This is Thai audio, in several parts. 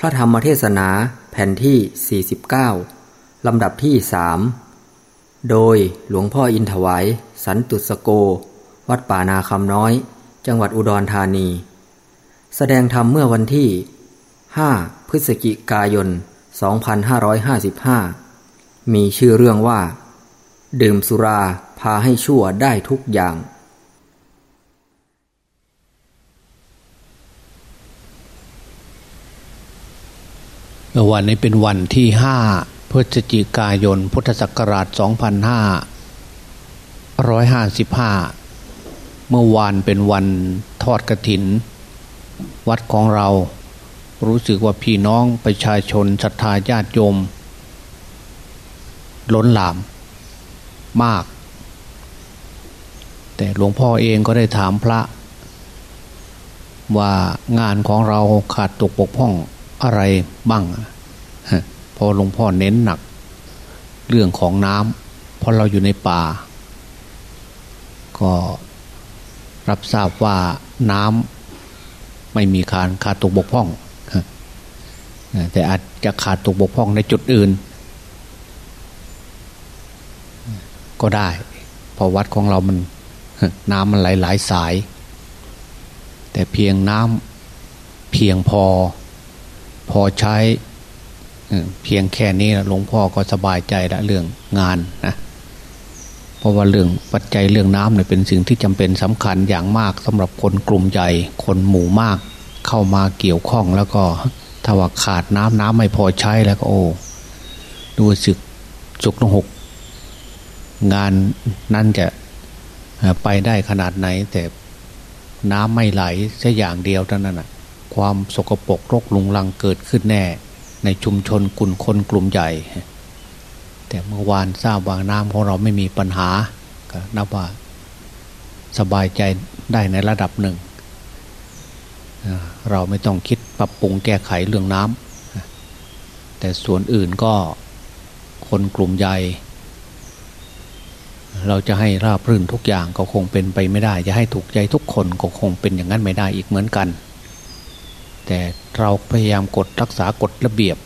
พระธรรมเทศนาแผ่นที่ 49 ลำดับที่สโดยหลวงพ่ออินถวาย สันตุสโก วัดป่านาคำน้อย จังหวัดอุดรธานี แสดงธรรมเมื่อวันที่ 5 พฤศจิกายน 2555 มีชื่อเรื่องว่า ดื่มสุราพาให้ชั่วได้ทุกอย่าง วันนี้เป็นวันที่ห้าพฤศจิกายน พุทธศักราช 2555 เมื่อวานเป็นวันทอดกระถิน วัดของเรา รู้สึกว่าพี่น้องประชาชนศรัทธาญาติโยม ล้นหลาม มาก แต่หลวงพ่อเองก็ได้ถามพระ ว่างานของเราขาดตกปกพ่อง อะไรบ้างพอหลวงพ่อเน้นหนัก เรื่องของน้ำเพราะเราอยู่ในป่า ก็รับทราบว่าน้ำไม่มีขาดขาดตกบกพร่อง แต่อาจจะขาดตกบกพร่องในจุดอื่น ก็ได้เพราะวัดของเรามันน้ำมันไหลหลายสาย แต่เพียงน้ำเพียงพอ พอใช้เพียงแค่นี้หลวงพ่อก็สบายใจละเรื่องงานนะเพราะว่าเรื่องปัจจัยเรื่องน้ำเนี่ยเป็นสิ่งที่จำเป็นสำคัญอย่างมากสำหรับคนกลุ่มใหญ่คนหมู่มาก เข้ามาเกี่ยวข้องแล้วก็ถ้าว่าขาดน้ำน้ำไม่พอใช้แล้วก็โอ้ดูสึกจุกนหก งานนั่นจะไปได้ขนาดไหนแต่น้ำไม่ไหลแค่อย่างเดียวเท่านั้นนะ ความสกปรกรกลุงลังเกิดขึ้นแน่ ในชุมชนกลุ่มคนกลุ่มใหญ่ แต่เมื่อวานทราบว่าน้ำของเราไม่มีปัญหาก็นับว่าสบายใจได้ในระดับหนึ่ง เราไม่ต้องคิดปรับปรุงแก้ไขเรื่องน้ำแต่ส่วนอื่นก็คนกลุ่มใหญ่ เราจะให้ราบรื่นทุกอย่างก็คงเป็นไปไม่ได้ จะให้ถูกใจทุกคนก็คงเป็นอย่างนั้นไม่ได้อีกเหมือนกัน แต่เราพยายามกดรักษากฎระเบียบ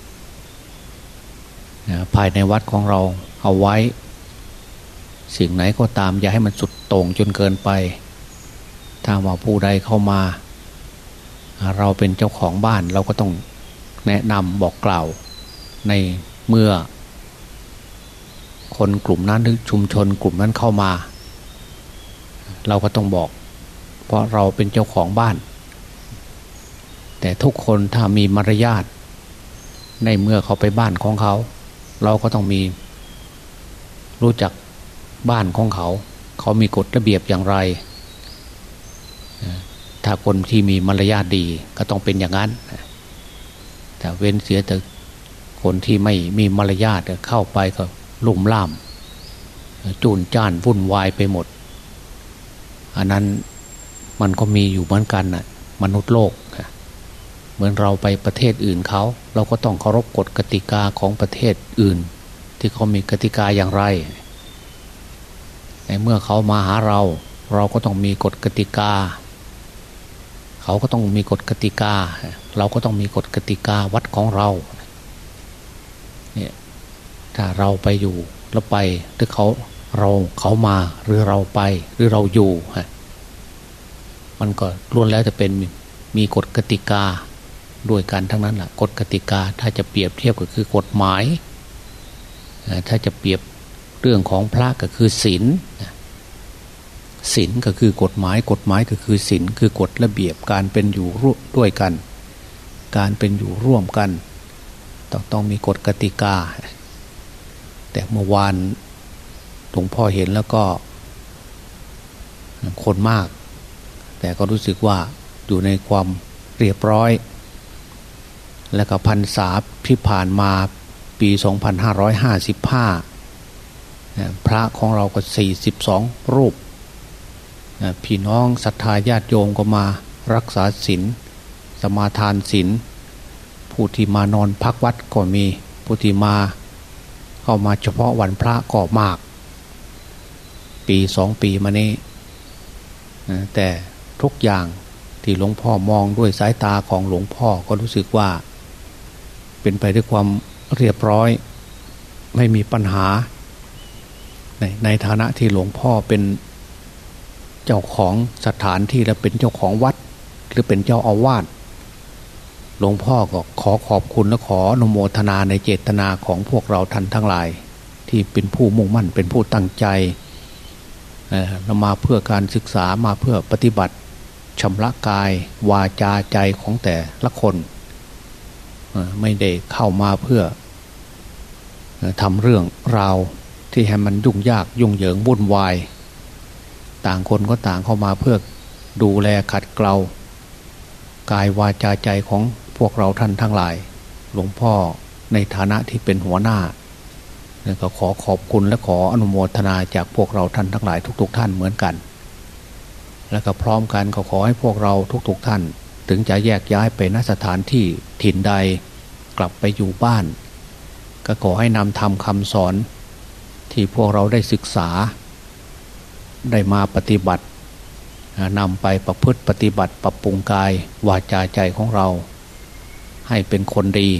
ภายในวัดของเราเอาไว้ สิ่งไหนก็ตามอย่าให้มันสุดโต่งจนเกินไป ถ้าว่าผู้ใดเข้ามา เราเป็นเจ้าของบ้านเราก็ต้องแนะนำบอกกล่าว ในเมื่อ คนกลุ่มนั้นหรือชุมชนกลุ่มนั้นเข้ามา เราก็ต้องบอก เพราะเราเป็นเจ้าของบ้าน แต่ทุกคนถ้ามีมารยาทในเมื่อเขาไปบ้านของเขา เราก็ต้องมี รู้จักบ้านของเขา เขามีกฎระเบียบอย่างไร ถ้าคนที่มีมารยาทดีก็ต้องเป็นอย่างนั้น แต่เว้นเสียแต่คนที่ไม่มีมารยาทเข้าไปก็ลุ่มล่าม จูนจ้านวุ่นวายไปหมด อันนั้นมันก็มีอยู่เหมือนกันนะมนุษย์โลก มือนเราไปประเทศอื่นเขาเราก็ต้องเคารพกฎกติกาของประเทศอื่น ที่เขามีกติกาอย่างไรในเมื่อเขามาหาเรา เราก็ต้องมีกฎกติกา เขาก็ต้องมีกฎกติกา เราก็ต้องมีกฎกติกาวัดของเราเนี่ยถ้าเราไปอยู่แล้วไปหรือเขาเราเขามาหรือเราไปหรือเราอยู่ฮะมันก็ล้วนแล้วจะเป็นมีกฎกติกา ด้วยกันทั้งนั้นแหละกฎกติกาถ้าจะเปรียบเทียบก็คือกฎหมาย ถ้าจะเปรียบเรื่องของพระก็คือศีลศีลก็คือกฎหมาย กฎหมายก็คือศีลคือกฎระเบียบการเป็นอยู่ร่วมด้วยกัน การเป็นอยู่ร่วมกัน ต้องต้องมีกฎกติกา แต่เมื่อวานหลวงพ่อเห็นแล้วก็คนมาก แต่ก็รู้สึกว่าอยู่ในความเรียบร้อย และก็พันษาที่ผ่านมาปี 2555 พระของเราก็ 42 รูป พี่น้องศรัทธาญาติโยมก็มารักษาศีลสมาทานศีลผู้ที่มานอนพักวัดก็มีผู้ที่มาเข้ามาเฉพาะวันพระก็มาก ปีสองปีมานี้ แต่ทุกอย่างที่หลวงพ่อมองด้วยสายตาของหลวงพ่อก็รู้สึกว่า เป็นไปด้วยความเรียบร้อย ไม่มีปัญหา ในในฐานะที่หลวงพ่อเป็นเจ้าของสถานที่และเป็นเจ้าของวัด หรือเป็นเจ้าอาวาสหลวงพ่อก็ขอขอบคุณและขออนุโมทนาในเจตนาของพวกเราท่านทั้งหลาย ที่เป็นผู้มุ่งมั่นเป็นผู้ตั้งใจเรามาเพื่อการศึกษามาเพื่อปฏิบัติชำระกายวาจาใจของแต่ละคน ไม่ได้เข้ามาเพื่อทำเรื่องราวที่ให้มันยุ่งยากยุ่งเหยิงวุ่นวาย ต่างคนก็ต่างเข้ามาเพื่อดูแลขัดเกลากายวาจาใจของพวกเราท่านทั้งหลาย หลวงพ่อในฐานะที่เป็นหัวหน้าก็ขอขอบคุณและขออนุโมทนาจากพวกเราท่านทั้งหลายทุก ๆ ท่านเหมือนกัน และก็พร้อมกันก็ขอให้พวกเราทุก ๆ ท่าน ถึงจะแยกย้ายไปนสถานที่ถิ่นใดกลับไปอยู่บ้าน ก็ขอให้นำทำคำสอน ที่พวกเราได้ศึกษา ได้มาปฏิบัตินำไปประพฤติปฏิบัติปรับปรุงกายวาจาใจของเรา ให้เป็นคนดี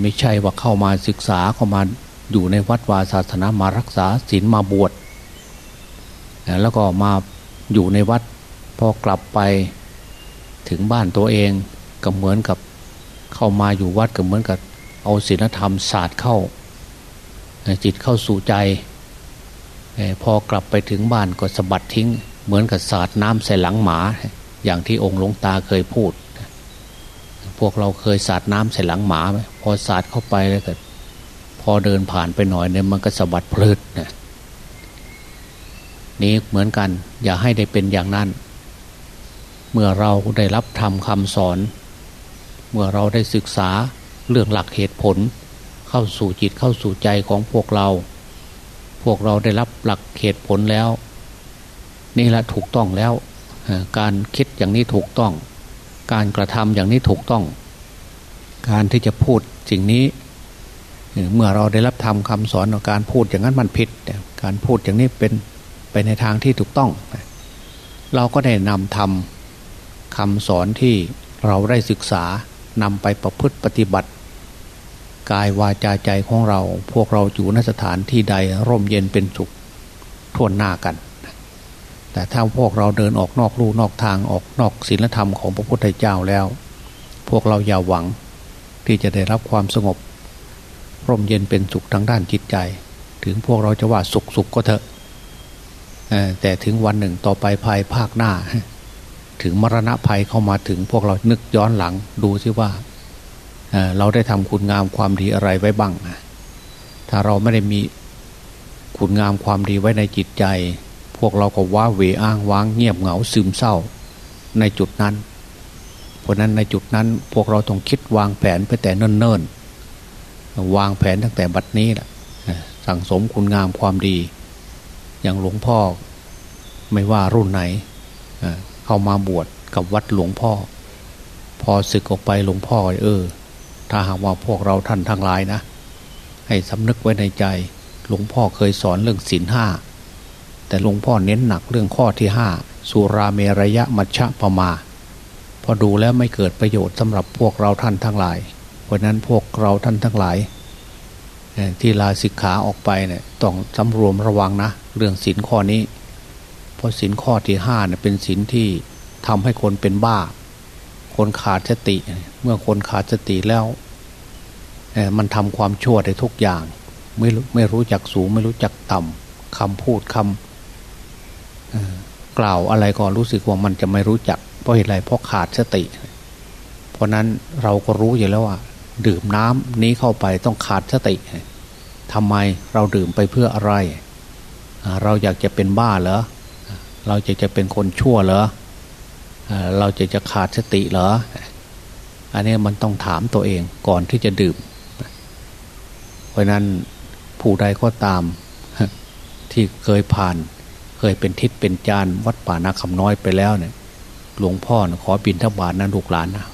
ไม่ใช่ว่าเข้ามาศึกษาเข้ามาอยู่ในวัดวาศาสนามารักษาศีลมาบวชแล้วก็มาอยู่ในวัด พอกลับไปถึงบ้านตัวเองก็เหมือนกับเข้ามาอยู่วัดก็เหมือนกับเอาศีลธรรมศาสตร์เข้า จิตเข้าสู่ใจ พอกลับไปถึงบ้านก็สะบัดทิ้ง เหมือนกับศาสาดน้ำใส่หลังหมา อย่างที่องค์หลวงตาเคยพูด พวกเราเคยสาดน้ำใส่หลังหมาไหมพอสาดเข้าไปแล้วก็พอเดินผ่านไปหน่อยเนี่ยมันก็สะบัดพลืดนะนี้เหมือนกัน อย่าให้ได้เป็นอย่างนั้น เมื่อเราได้รับทำคำสอน เมื่อเราได้ศึกษาเรื่องหลักเหตุผล เข้าสู่จิตเข้าสู่ใจของพวกเรา พวกเราได้รับหลักเหตุผลแล้ว นี่แหละถูกต้องแล้ว การคิดอย่างนี้ถูกต้อง การกระทำอย่างนี้ถูกต้อง การที่จะพูดสิ่งนี้ เมื่อเราได้รับทำคำสอนการพูดอย่างนั้นมันผิด การพูดอย่างนี้เป็นไปในทางที่ถูกต้อง เราก็ได้นำทำ คำสอนที่เราได้ศึกษานำไปประพฤติปฏิบัติ กายวาจาใจของเรา พวกเราอยู่นสถานที่ใดร่มเย็นเป็นสุขทวนหน้ากัน แต่ถ้าพวกเราเดินออกนอกลู่นอกทางออกนอกศีลธรรมของพระพุทธเจ้าแล้ว พวกเราอย่าหวังที่จะได้รับความสงบ ร่มเย็นเป็นสุขทางด้านจิตใจ ถึงพวกเราจะว่าสุขสุขก็เถอะแต่ถึงวันหนึ่งต่อไปภายภาคหน้า ถึงมรณะภัยเข้ามาถึงพวกเรานึกย้อนหลังดูซิว่าเราได้ทำคุณงามความดีอะไรไว้บ้าง ถ้าเราไม่ได้มีคุณงามความดีไว้ในจิตใจ พวกเราก็ว้าเหวอ้างว้างเงียบเหงาซึมเศร้าในจุดนั้น เพราะนั้นในจุดนั้นพวกเราต้องคิดวางแผนไปแต่เนิ่นๆ วางแผนตั้งแต่บัดนี้แหละสั่งสมคุณงามความดี อย่างหลวงพ่อไม่ว่ารุ่นไหน เข้ามาบวชกับวัดหลวงพ่อ พอศึกออกไปหลวงพ่อเออ ถ้าหากว่าพวกเราท่านทั้งหลายนะ ให้สำนึกไว้ในใจ หลวงพ่อเคยสอนเรื่องศีลห้าแต่หลวงพ่อเน้นหนักเรื่องข้อที่ห้าสุราเมรยะมัชฌะปมา พอดูแล้วไม่เกิดประโยชน์สำหรับพวกเราท่านทั้งหลาย เพราะนั้นพวกเราท่านทั้งหลายที่ลาสิกขาออกไปเนี่ยต้องสำรวมระวังนะ เรื่องศีลข้อนี้ ราะศีลข้อที่ห้าเนี่ยเป็นศีลที่ทำให้คนเป็นบ้า คนขาดสติ เมื่อคนขาดสติแล้วมันทำความชั่วได้ทุกอย่าง ไม่ไม่รู้จักสูง ไม่รู้จักต่ำคำพูดคำกล่าวอะไรก็รู้สึกว่ามันจะไม่รู้จัก เพราะเหตุไรเพราะขาดสติ เพราะนั้นเราก็รู้อยู่แล้วว่า ดื่มน้ำนี้เข้าไปต้องขาดสติทำไมเราดื่มไปเพื่ออะไร เราอยากจะเป็นบ้าเหรอ เราจะจะเป็นคนชั่วเหรอเราจะจะขาดสติเหรอ อันนี้มันต้องถามตัวเองก่อนที่จะดื่ม เพราะนั้นผู้ใดก็ตามที่เคยผ่าน เคยเป็นทิศเป็นจานวัดป่านาคำน้อยไปแล้วเนี่ย หลวงพ่อนะขอบินทบาทนะลูกหลานนะ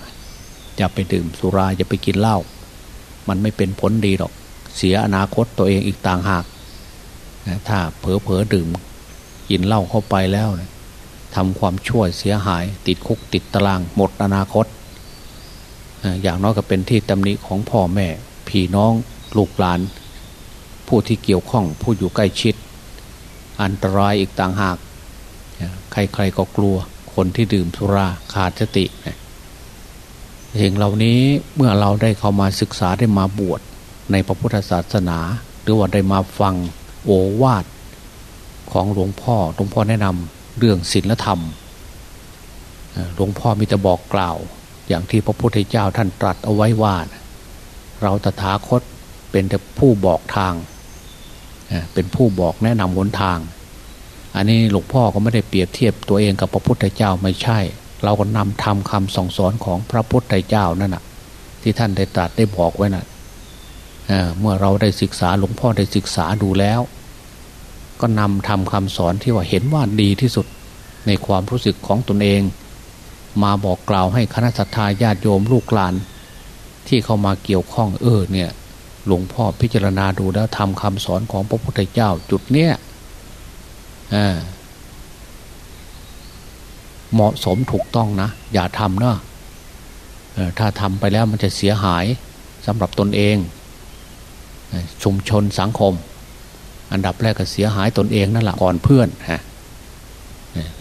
อย่าไปดื่มสุราอย่าไปกินเหล้ามันไม่เป็นผลดีหรอก เสียอนาคตตัวเองอีกต่างหากถ้าเผลอเผลอดื่ม กินเหล้าเข้าไปแล้วทำความชั่วเสียหาย ติดคุกติดตาราง หมดอนาคต อย่างน้อยก็เป็นที่ตำหนิของพ่อแม่ พี่น้องลูกหลาน ผู้ที่เกี่ยวข้องผู้อยู่ใกล้ชิด อันตรายอีกต่างหาก ใครๆก็กลัวคนที่ดื่มสุราขาดสติสิ่งเหล่านี้เมื่อเราได้เข้ามาศึกษาได้มาบวชในพระพุทธศาสนา หรือว่าได้มาฟังโอวาท ของหลวงพ่อหลวงพ่อแนะนำเรื่องศีลธรรมหลวงพ่อมีแต่บอกกล่าว อย่างที่พระพุทธเจ้าท่านตรัสเอาไว้ว่า เราตถาคตเป็นแต่ผู้บอกทาง เป็นผู้บอกแนะนำหนทาง อันนี้หลวงพ่อก็ไม่ได้เปรียบเทียบตัวเองกับพระพุทธเจ้าไม่ใช่ เราก็นำทำคำส่งสอนของพระพุทธเจ้านั่นนะที่ท่านได้ตรัสได้บอกไว้นะ่ะเเมื่อเราได้ศึกษาหลวงพ่อได้ศึกษาดูแล้ว ก็นำทำคำสอนที่ว่าเห็นว่าดีที่สุดในความรู้สึกของตนเอง มาบอกกล่าวให้คณะสัตยาญาติโยมลูกหลาน ที่เข้ามาเกี่ยวข้องเออเนี่ยหลวงพ่อพิจารณาดูแล้วทำคำสอนของพระพุทธเจ้าจุดเนี้ยเหมาะสมถูกต้องนะ อย่าทำเนาะถ้าทำไปแล้วมันจะเสียหายสำหรับตนเอง ชุมชนสังคม อันดับแรกก็เสียหายตนเองนั่นแหละก่อนเพื่อนฮะ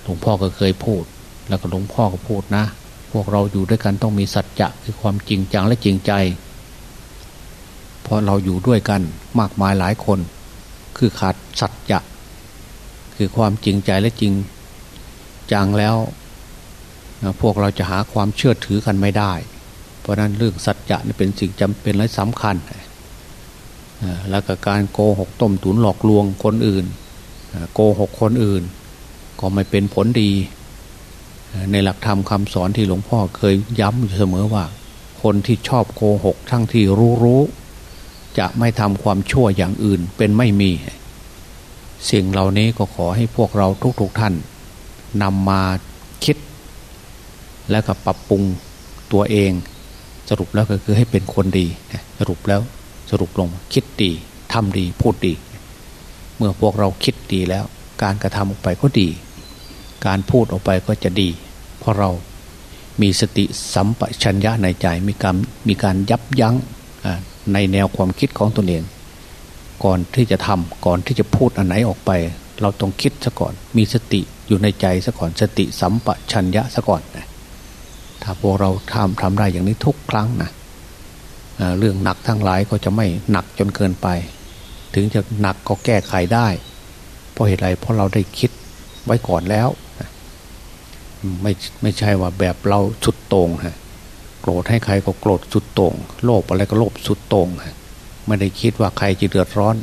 หลวงพ่อก็เคยพูด แล้วก็หลวงพ่อก็พูดนะ พวกเราอยู่ด้วยกันต้องมีสัจจะคือความจริงจังและจริงใจเพราะเราอยู่ด้วยกันมากมายหลายคน คือขาดสัจจะคือความจริงใจและจริงจังแล้วพวกเราจะหาความเชื่อถือกันไม่ได้ เพราะนั้นเรื่องสัจจะนี่เป็นสิ่งจำเป็นและสำคัญ แล้วก็การโกหกต้มตุนหลอกลวงคนอื่นโกหกคนอื่น ก็ไม่เป็นผลดี ในหลักธรรมคำสอนที่หลวงพ่อเคยย้ำอยู่เสมอว่า คนที่ชอบโกหกทั้งที่รู้รู้จะไม่ทำความชั่วอย่างอื่นเป็นไม่มี สิ่งเหล่านี้ก็ขอให้พวกเราทุกๆทท่านนำมาคิด และก็ปรับปรุงตัวเอง สรุปแล้วก็คือให้เป็นคนดี สรุปแล้ว สรุปลงคิดดีทำดีพูดดี เมื่อพวกเราคิดดีแล้ว การกระทำออกไปก็ดี การพูดออกไปก็จะดี เพราะเรามีสติสัมปชัญญะในใจมีการมีการยับยั้งในแนวความคิดของตนเอง ก่อนที่จะทำก่อนที่จะพูดอันไหนออกไป เราต้องคิดซะก่อน มีสติอยู่ในใจซะก่อนสติสัมปชัญญะซะก่อนนะถ้าพวกเราทำทำได้อย่างนี้ทุกครั้งนะ เรื่องหนักทั้งหลายก็จะไม่หนักจนเกินไป ถึงจะหนักก็แก้ไขได้ เพราะเหตุไรเพราะเราได้คิดไว้ก่อนแล้ว ไม่ไม่ใช่ว่าแบบเราสุดต่งฮะโกรธให้ใครก็โกรธสุดต่งโลภอะไรก็โลภสุดต่งฮะไม่ได้คิดว่าใครจะเดือดร้อน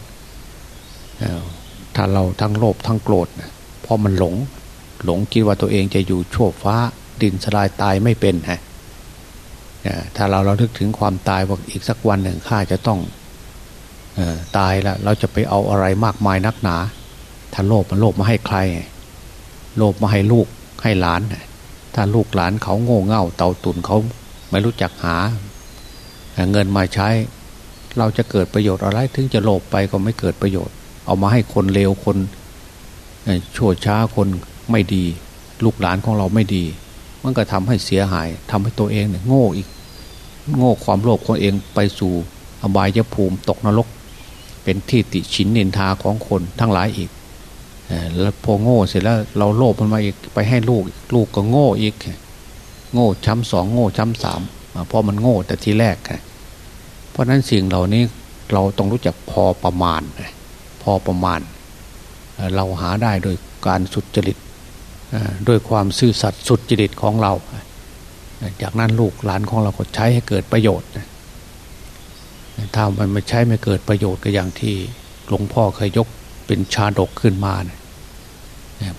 ถ้าเราทั้งโลภทั้งโกรธเพราะมันหลง หลงคิดว่าตัวเองจะอยู่ชั่วฟ้าดินสลายตายไม่เป็นฮะ ถ้าเราเราทึกถึงความตายว่าอีกสักวันหนึ่งข้าจะต้องตายแล้วเราจะไปเอาอะไรมากมายนักหนา ถ้าโลภมันโลภมาให้ใคร โลภมาให้ลูกให้หลาน ถ้าลูกหลานเขาโง่เง่า เต่าตุนเขาไม่รู้จักหา เงินมาใช้ เราจะเกิดประโยชน์อะไร ถึงจะโลภไปก็ไม่เกิดประโยชน์ เอามาให้คนเลวคนชั่วช้าคนไม่ดี ลูกหลานของเราไม่ดี มันก็ทำให้เสียหายทำให้ตัวเองเนี่ยโง่อีก โง่ความโลภของเองไปสู่อบายภูมิตกนรก เป็นที่ติชินนินทาของคนทั้งหลายอีกแล้วพอโง่เสร็จแล้วเราโลภมันมาอีกไปให้ลูกลูกก็โง่อีก โง่ช้ำสองโง่ช้ำสามเพราะมันโง่แต่ทีแรกเพราะนั้นสิ่งเหล่านี้เราต้องรู้จักพอประมาณพอประมาณ เราหาได้โดยการสุจริต ด้วยความซื่อสัตย์สุดจริตของเรา จากนั้นลูกหลานของเราก็ใช้ให้เกิดประโยชน์ถ้ามันไม่ใช้ไม่เกิดประโยชน์ก็อย่างที่หลวงพ่อเคยยกเป็นชาดกขึ้นมา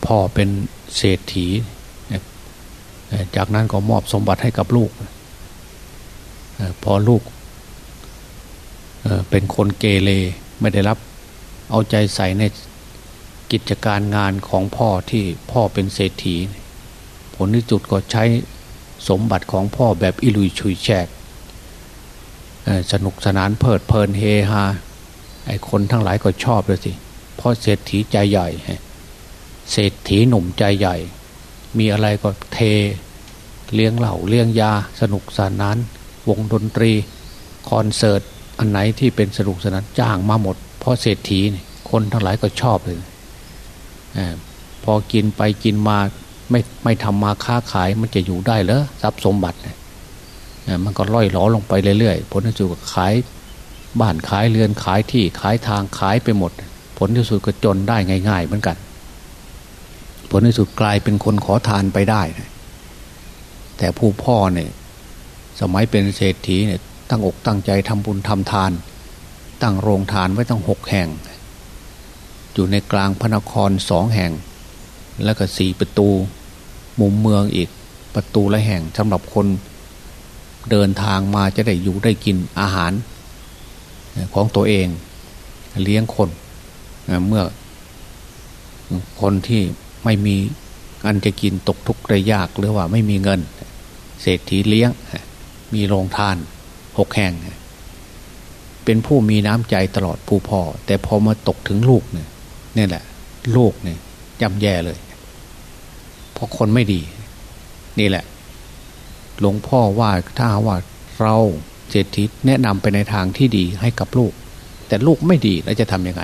พ่อเป็นเศรษฐี จากนั้นก็มอบสมบัติให้กับลูก พอลูกเป็นคนเกเรไม่ได้รับเอาใจใส่ใน กิจการงานของพ่อที่พ่อเป็นเศรษฐี ผลที่จุดก็ใช้สมบัติของพ่อแบบอิลุยชุยแชกสนุกสนานเพลิดเพลินเฮฮาไอคนทั้งหลายก็ชอบเลยสิเพราะเศรษฐีใจใหญ่เศรษฐีหนุ่มใจใหญ่ มีอะไรก็เทเลี้ยงเหล่าเลี้ยงยา สนุกสนาน วงดนตรี คอนเสิร์ต อันไหนที่เป็นสนุกสนานจ้างมาหมด เพราะเศรษฐีคนทั้งหลายก็ชอบเลย พอกินไปกินมาไม่ไม่ทำมาค้าขายมันจะอยู่ได้เหรอทรัพย์สมบัติเนี่ยมันก็ล่อยหลอลงไปเรื่อยๆผลที่สุดก็ขายบ้านขายเรือนขายที่ขายทางขายไปหมด ผลที่สุดก็จนได้ง่าย ๆ เหมือนกัน ผลที่สุดกลายเป็นคนขอทานไปได้แต่ผู้พ่อเนี่ยสมัยเป็นเศรษฐีเนี่ยตั้งอกตั้งใจทำบุญทำทาน ตั้งโรงทานไว้ตั้งหกแห่ง อยู่ในกลางพระนครสองแห่ง แล้วก็สี่ประตู มุมเมืองอีกประตูละแห่งสำหรับคนเดินทางมาจะได้อยู่ได้กินอาหาร ของตัวเองเลี้ยงคนเมื่อ คนที่ไม่มีอันจะกินตกทุกข์ได้ยากหรือว่าไม่มีเงิน เศรษฐีเลี้ยง มีโรงทานหกแห่ง เป็นผู้มีน้ำใจตลอดผู้พ่อ แต่พอมาตกถึงลูกเนี่ย นี่แหละ โลกเนี่ยจำแย่เลย เพราะคนไม่ดี นี่แหละ หลวงพ่อว่าถ้าว่าเราเศรษฐีแนะนำไปในทางที่ดีให้กับลูก แต่ลูกไม่ดีแล้วจะทำยังไง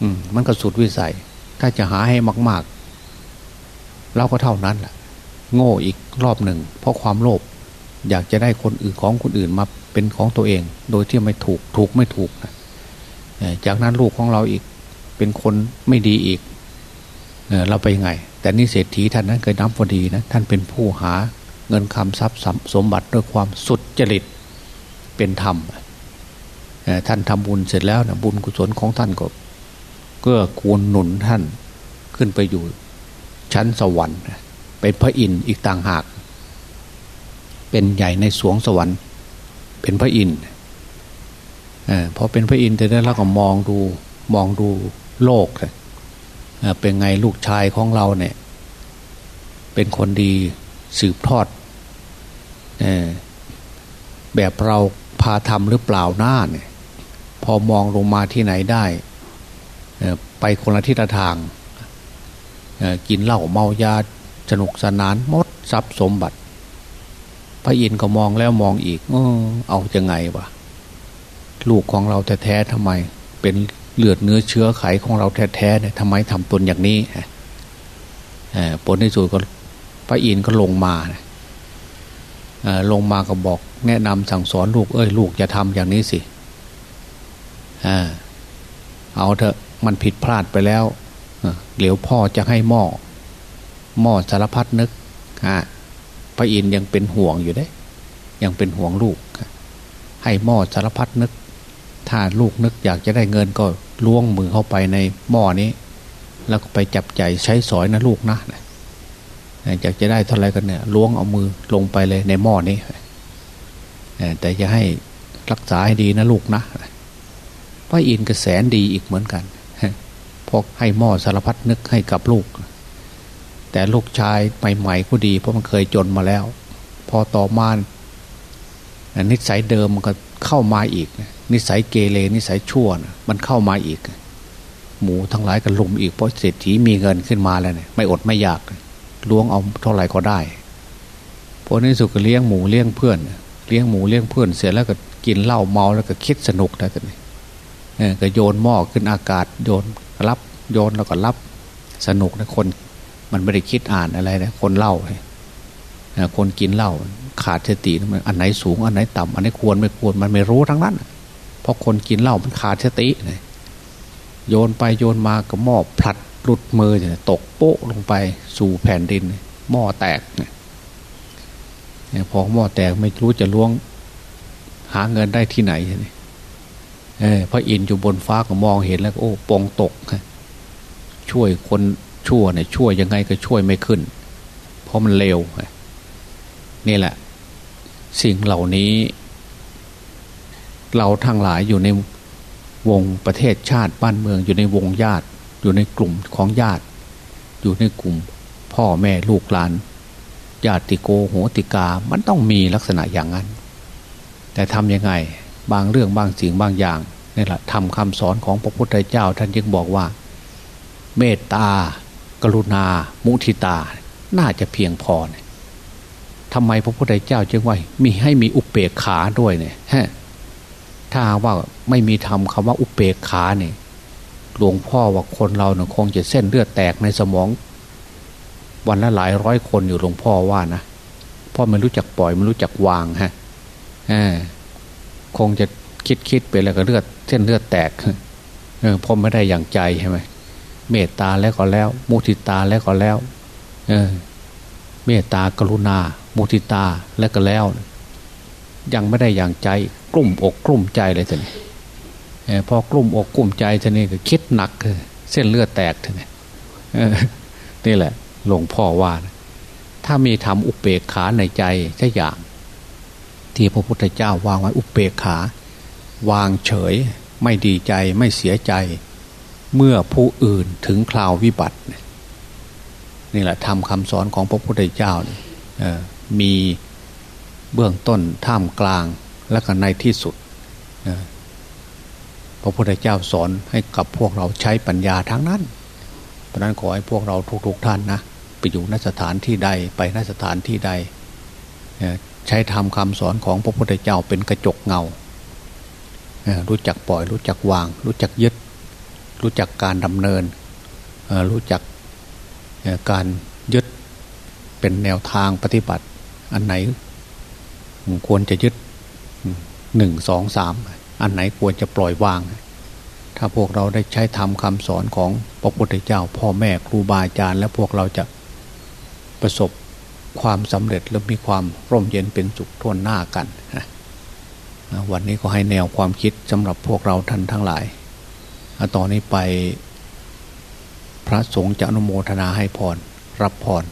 อืม มันก็สุดวิสัย ถ้าจะหาให้มาก ๆ เราก็เท่านั้นแหละโง่อีกรอบหนึ่ง เพราะความโลภอยากจะได้คนอื่นของคนอื่นมาเป็นของตัวเอง โดยที่ไม่ถูกถูกไม่ถูกนะจากนั้นลูกของเราอีก เป็นคนไม่ดีอีกเราไปยังไง แต่นี่เศรษฐีท่านนั้นเคยน้ำพอดีนะท่านเป็นผู้หาเงินคำทรัพย์สมบัติด้วยความสุดจริตเป็นธรรมท่านทำบุญเสร็จแล้วนะบุญกุศลของท่านก็เกื้อกูลหนุนท่านขึ้นไปอยู่ชั้นสวรรค์เป็นพระอินทร์อีกต่างหาก เป็นใหญ่ในสวงสวรรค์ เป็นพระอินทร์พอเป็นพระอินทร์แต่แล้วก็มองดูมองดู โลกเป็นไงลูกชายของเราเนี่ย เป็นคนดีสืบทอดแบบเราพาทำหรือเปล่าหน้าเนี่ย พอมองลงมาที่ไหนได้ไปคนละทิศทางกินเหล้าเมายาสนุกสนานมดทรัพย์สมบัติ พระอินทร์ก็มองแล้วมองอีก เออเอาจะไงวะลูกของเราแท้ๆทำไม เป็น เลือดเนื้อเชื้อไขของเราแท้ๆเนี่ยทำไมทำตนอย่างนี้ผลที่สุดก็พระอินทร์ก็ลงมาลงมาก็บอกแนะนำสั่งสอนลูกเอ้ยลูกอย่าทำอย่างนี้สิเอาเถอะมันผิดพลาดไปแล้วเดี๋ยวพ่อจะให้หม้อหม้อสารพัดนึกพระอินทร์ยังเป็นห่วงอยู่ได้ ยังเป็นห่วงลูก ให้หม้อสารพัดนึก ถ้าลูกนึกอยากจะได้เงินก็ล้วงมือเข้าไปในหม้อนี้ แล้วก็ไปจับใจใช้สอยนะลูกนะอยากจะได้เท่าไรกันเนี่ยล้วงเอามือลงไปเลยในหม้อนี้แต่จะให้รักษาให้ดีนะลูกนะพระอินทร์ก็แสนดีอีกเหมือนกันพกให้หม้อสารพัดนึกให้กับลูก แต่ลูกชายใหม่ๆก็ดี เพราะมันเคยจนมาแล้ว พอต่อมานนิสัยเดิมมันก็เข้ามาอีกนิ นิสัยเกเรนิสัยชั่วนะมันเข้ามาอีก หมูทั้งหลายก็ลุมอีกเพราะเศรษฐีมีเงินขึ้นมาแล้วเนี่ยไม่อดไม่อยากล้วงเอาเท่าไหร่ก็ได้พอในสุดก็เลี้ยงหมูเลี้ยงเพื่อน เลี้ยงหมูเลี้ยงเพื่อนเสร็จแล้วก็กินเหล้าเมาแล้วก็คิดสนุกนะกันนี่ก็โยนหม้อขึ้นอากาศโยนรับโยนแล้วก็รับสนุกนะคน มันไม่ได้คิดอ่านอะไรนะคนเล่าคนกินเหล้าขาดสติมันอันไหนสูงอันไหนต่ำอันไหนควรไม่ควรมันไม่รู้ทั้งนั้น เพราะคนกินเหล้ามันขาดสติเลยโยนไปโยนมาก็หม้อพลัดหลุดมือเนี่ยตกโป๊ะลงไปสู่แผ่นดิน หม้อแตกเนี่ยพอหม้อแตกไม่รู้จะล้วงหาเงินได้ที่ไหนเนี่ยพระอินทร์อยู่บนฟ้าก็มองเห็นแล้วโอ้ปองตกช่วยคนชั่วเนี่ยช่วยยังไงก็ช่วยไม่ขึ้น เพราะมันเร็วนี่แหละ สิ่งเหล่านี้ เราทั้งหลายอยู่ในวงประเทศชาติบ้านเมืองอยู่ในวงญาติ อยู่ในกลุ่มของญาติ อยู่ในกลุ่มพ่อแม่ลูกหลานญาติโกโหติกา มันต้องมีลักษณะอย่างนั้น แต่ทำยังไงบางเรื่องบางสิ่งบางอย่างนี่แหละทำคำสอนของพระพุทธเจ้า ท่านยังบอกว่า เมตตา กรุณา มุทิตา น่าจะเพียงพอททำไมพระพุทธเจ้าจึงว่ามีให้มีอุเบกขาด้วยเนี่ย ถ้าว่าไม่มีทำคำว่าอุเบกขาเนี่ยหลวงพ่อว่าคนเราเนี่ยคงจะเส้นเลือดแตกในสมอง วันละหลายร้อยคนอยู่หลวงพ่อว่านะพ่อไม่รู้จักปล่อยไม่รู้จักวางฮะคงจะคิดคิดไปแล้วก็เลือด เส้นเลือดแตกเออพ่อไม่ได้อย่างใจใช่ไหมเมตตาแล้วก็แล้ว มุทิตาแล้วก็แล้ว เออ เมตตากรุณา มุทิตาแล้วก็แล้ว ยังไม่ได้อย่างใจกลุ่มอกกลุ่มใจเลยท่านพอกลุ่มอกกลุ่มใจท่านี่ก็คิดหนักเส้นเลือดแตกท่านนี่แหละหลวงพ่อว่านะถ้ามีทำอุเบกขาในใจสักอย่าง ที่พระพุทธเจ้าวางไว้อุเบกขา วางเฉย ไม่ดีใจไม่เสียใจ เมื่อผู้อื่นถึงคราววิบัติ นี่แหละทำคำสอนของพระพุทธเจ้ามี เบื้องต้นท่ามกลางและก็ในที่สุดพระพุทธเจ้าสอนให้กับพวกเราใช้ปัญญาทั้งนั้น เพราะนั้นขอให้พวกเราทุกๆท่านนะไปอยู่นสถานที่ใดไปนสถานที่ใด ใช้ทำคำสอนของพระพุทธเจ้าเป็นกระจกเงา รู้จักปล่อย รู้จักวาง รู้จักยึด รู้จักการดำเนิน รู้จักการยึดเป็นแนวทางปฏิบัติ อันไหน ควรจะยึดหนึ่งสองสามอันไหนควรจะปล่อยวาง ถ้าพวกเราได้ใช้ทำคำสอนของพระพุทธเจ้า พ่อแม่ครูบาอาจารย์ และพวกเราจะประสบความสำเร็จและมีความร่มเย็นเป็นสุขทวนหน้ากันวันนี้ก็ให้แนวความคิดสำหรับพวกเราท่านทั้งหลายต่อนนี้ไปพระสงฆ์จะอนุโมทนาให้พร รับพร